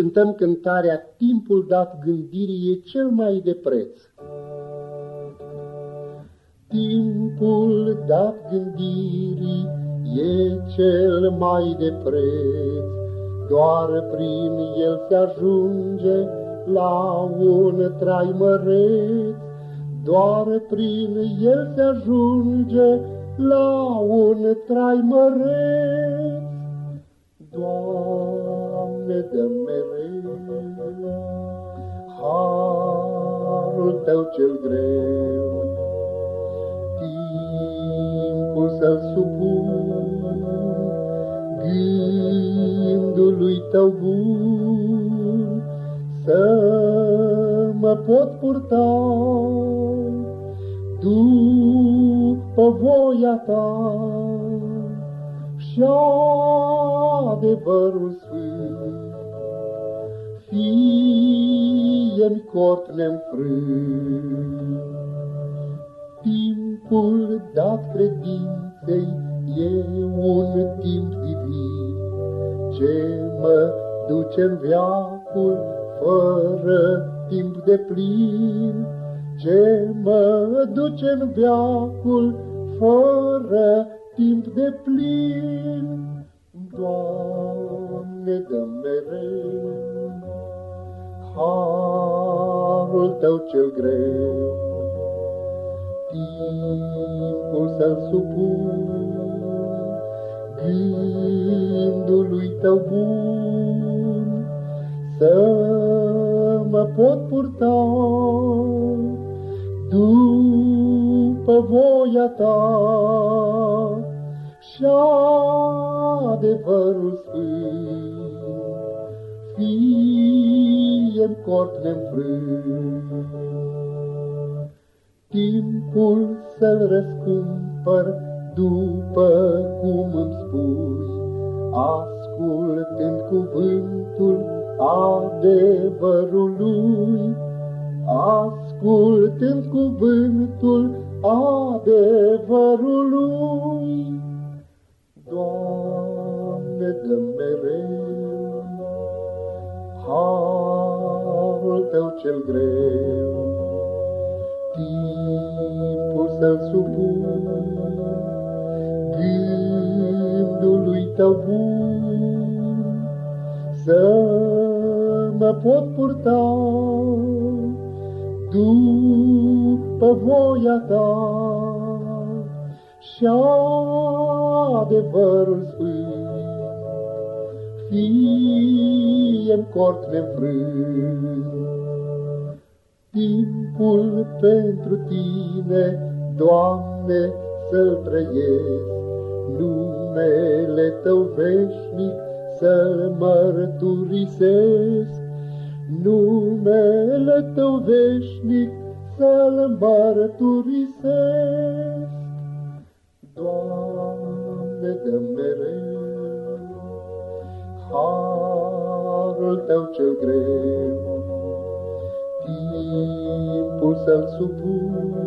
cântăm cântarea Timpul dat gândirii e cel mai de preț. Timpul dat gândirii e cel mai de preț, doar prin el se ajunge la un trai măreț, doar prin el se ajunge la un trai măreț. Doamne, dă mereu. Harul Tău cel greu, timpul să-l supun gândului Tău bun, să mă pot purta după voia Ta. Și adevărul sfânt. Fie-mi cort neînfrânt, timpul dat credinței e un timp divin, ce mă duce în viacul fără timp de plin, ce mă duce în viacul fără timp de plin. Doamne, dă mereu harul Tău cel greu, timpul să-l supun gândului Tău bun, să mă pot purta după voia Ta și adevărul sfânt, fie-mi cort neînfrânt. Timpul să-l răscumpăr după cum îmi spui, ascultând cuvântul adevărului, ascultând cuvântul adevărului. Doamne, dă mereu cel greu, timpul să-l supun gândului Tău bun, să mă pot purta după voia Ta. Și adevărul sfânt, fie-mi cort neînfrânt. Timpul pentru Tine, Doamne, să-l trăiesc, numele Tău veșnic să-l mărturisesc, numele Tău veșnic să-l mărturisesc. Doamne, dă mereu harul Tău cel greu, timpul să-l supun, gând